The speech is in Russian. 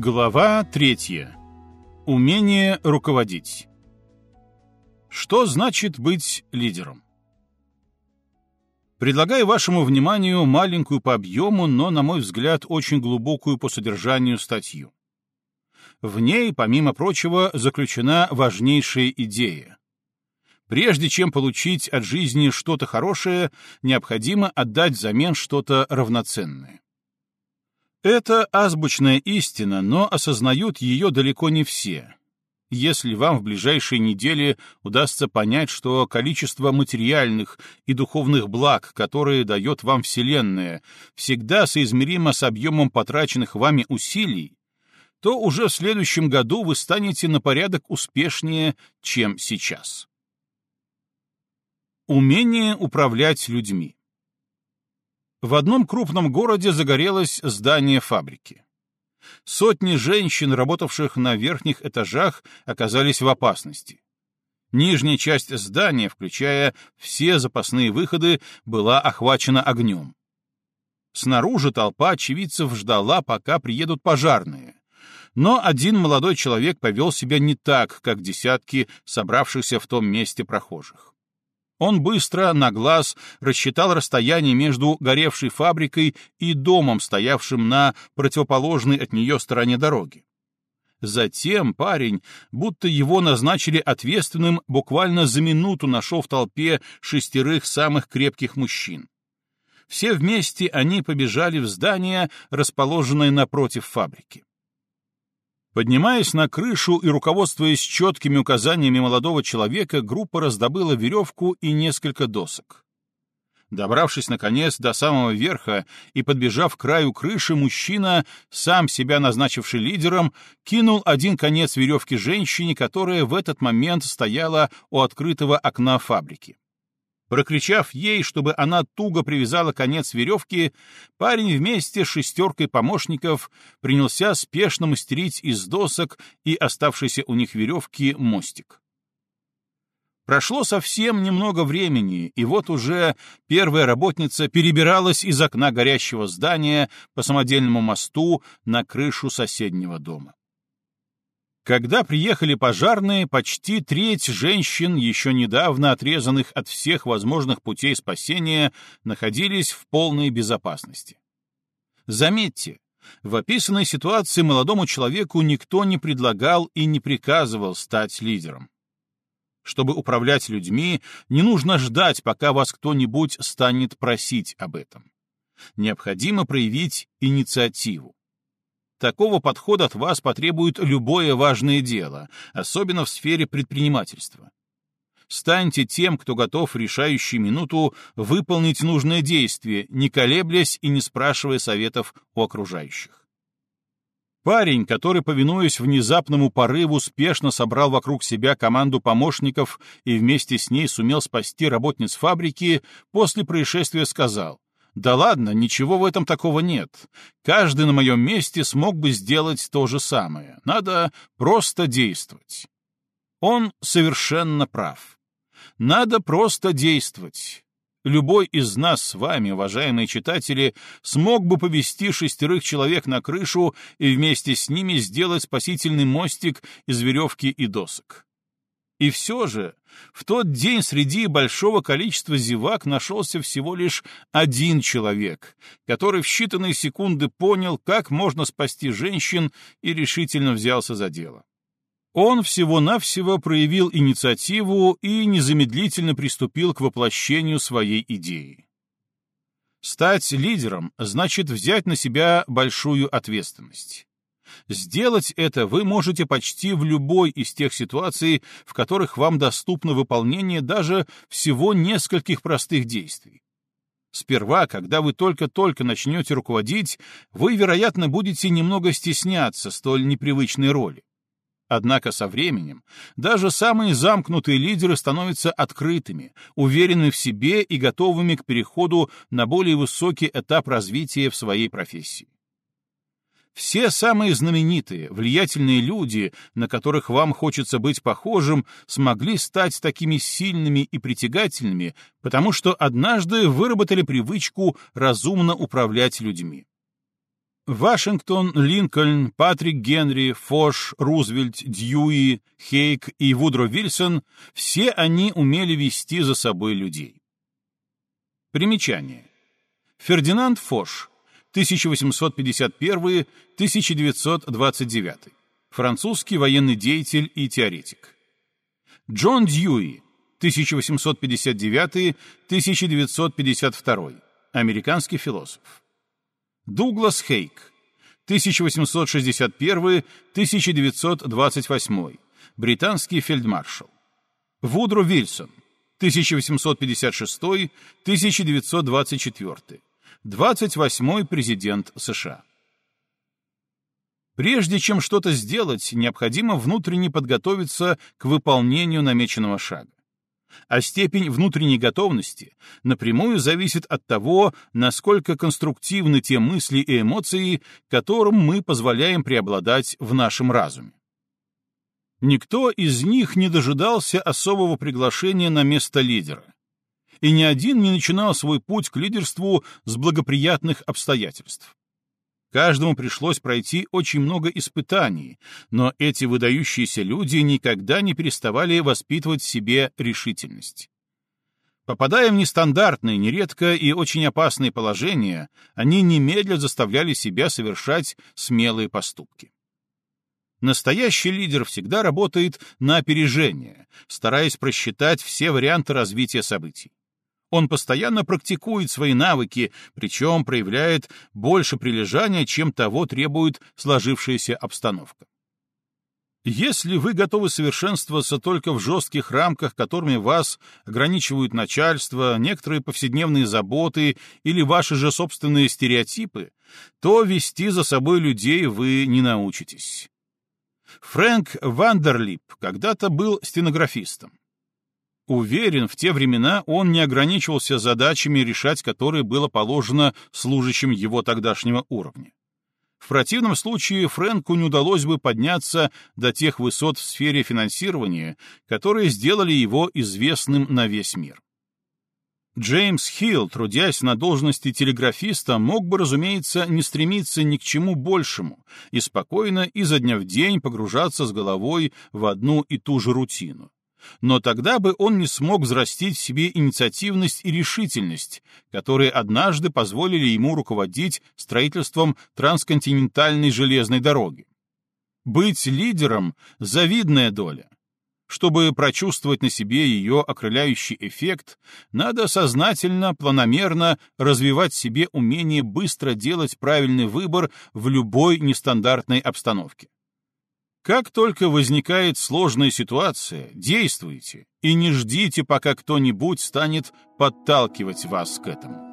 Глава третья. Умение руководить. Что значит быть лидером? Предлагаю вашему вниманию маленькую по объему, но, на мой взгляд, очень глубокую по содержанию статью. В ней, помимо прочего, заключена важнейшая идея. Прежде чем получить от жизни что-то хорошее, необходимо отдать взамен что-то равноценное. Это азбучная истина, но осознают ее далеко не все. Если вам в ближайшие недели удастся понять, что количество материальных и духовных благ, которые дает вам Вселенная, всегда соизмеримо с объемом потраченных вами усилий, то уже в следующем году вы станете на порядок успешнее, чем сейчас. Умение управлять людьми в одном крупном городе загорелось здание фабрики. Сотни женщин, работавших на верхних этажах, оказались в опасности. Нижняя часть здания, включая все запасные выходы, была охвачена огнем. Снаружи толпа очевидцев ждала, пока приедут пожарные. Но один молодой человек повел себя не так, как десятки собравшихся в том месте прохожих. Он быстро, на глаз, рассчитал расстояние между горевшей фабрикой и домом, стоявшим на противоположной от нее стороне дороги. Затем парень, будто его назначили ответственным, буквально за минуту нашел в толпе шестерых самых крепких мужчин. Все вместе они побежали в здание, расположенное напротив фабрики. Поднимаясь на крышу и руководствуясь четкими указаниями молодого человека, группа раздобыла веревку и несколько досок. Добравшись, наконец, до самого верха и подбежав к краю крыши, мужчина, сам себя назначивший лидером, кинул один конец веревки женщине, которая в этот момент стояла у открытого окна фабрики. Прокричав ей, чтобы она туго привязала конец веревки, парень вместе с шестеркой помощников принялся спешно мастерить из досок и оставшейся у них веревки мостик. Прошло совсем немного времени, и вот уже первая работница перебиралась из окна горящего здания по самодельному мосту на крышу соседнего дома. Когда приехали пожарные, почти треть женщин, еще недавно отрезанных от всех возможных путей спасения, находились в полной безопасности. Заметьте, в описанной ситуации молодому человеку никто не предлагал и не приказывал стать лидером. Чтобы управлять людьми, не нужно ждать, пока вас кто-нибудь станет просить об этом. Необходимо проявить инициативу. Такого подхода от вас потребует любое важное дело, особенно в сфере предпринимательства. Станьте тем, кто готов в решающую минуту выполнить нужное действие, не колеблясь и не спрашивая советов у окружающих. Парень, который, повинуясь внезапному порыву, успешно собрал вокруг себя команду помощников и вместе с ней сумел спасти работниц фабрики, после происшествия сказал, да ладно, ничего в этом такого нет. Каждый на моем месте смог бы сделать то же самое. Надо просто действовать. Он совершенно прав. Надо просто действовать. Любой из нас с вами, уважаемые читатели, смог бы повести шестерых человек на крышу и вместе с ними сделать спасительный мостик из веревки и досок. И все же, в тот день среди большого количества зевак нашелся всего лишь один человек, который в считанные секунды понял, как можно спасти женщин и решительно взялся за дело. Он всего-навсего проявил инициативу и незамедлительно приступил к воплощению своей идеи. Стать лидером значит взять на себя большую ответственность. Сделать это вы можете почти в любой из тех ситуаций, в которых вам доступно выполнение даже всего нескольких простых действий. Сперва, когда вы только-только начнете руководить, вы, вероятно, будете немного стесняться столь непривычной роли. Однако со временем даже самые замкнутые лидеры становятся открытыми, уверены в себе и готовыми к переходу на более высокий этап развития в своей профессии. Все самые знаменитые, влиятельные люди, на которых вам хочется быть похожим, смогли стать такими сильными и притягательными, потому что однажды выработали привычку разумно управлять людьми. Вашингтон, Линкольн, Патрик Генри, Фош, Рузвельт, Дьюи, Хейк и Вудро Вильсон — все они умели вести за собой людей. Примечание. Фердинанд Фош, 1851-1929, французский военный деятель и теоретик. Джон Дьюи, 1859-1952, американский философ. Дуглас Хейк, 1861-1928, британский фельдмаршал. Вудро Вильсон, 1856-1924, 28-й президент США. Прежде чем что-то сделать, необходимо внутренне подготовиться к выполнению намеченного шага а степень внутренней готовности напрямую зависит от того, насколько конструктивны те мысли и эмоции, которым мы позволяем преобладать в нашем разуме. Никто из них не дожидался особого приглашения на место лидера, и ни один не начинал свой путь к лидерству с благоприятных обстоятельств. Каждому пришлось пройти очень много испытаний, но эти выдающиеся люди никогда не переставали воспитывать в себе решительность. Попадая в нестандартные, нередко и очень опасные положения, они немедленно заставляли себя совершать смелые поступки. Настоящий лидер всегда работает на опережение, стараясь просчитать все варианты развития событий. Он постоянно практикует свои навыки, причем проявляет больше прилежания, чем того требует сложившаяся обстановка. Если вы готовы совершенствоваться только в жестких рамках, которыми вас ограничивают начальство, некоторые повседневные заботы или ваши же собственные стереотипы, то вести за собой людей вы не научитесь. Фрэнк Вандерлип когда-то был стенографистом. Уверен, в те времена он не ограничивался задачами, решать которые было положено служащим его тогдашнего уровня. В противном случае Фрэнку не удалось бы подняться до тех высот в сфере финансирования, которые сделали его известным на весь мир. Джеймс Хилл, трудясь на должности телеграфиста, мог бы, разумеется, не стремиться ни к чему большему и спокойно изо дня в день погружаться с головой в одну и ту же рутину но тогда бы он не смог взрастить в себе инициативность и решительность, которые однажды позволили ему руководить строительством трансконтинентальной железной дороги. Быть лидером — завидная доля. Чтобы прочувствовать на себе ее окрыляющий эффект, надо сознательно, планомерно развивать в себе умение быстро делать правильный выбор в любой нестандартной обстановке. Как только возникает сложная ситуация, действуйте и не ждите, пока кто-нибудь станет подталкивать вас к этому.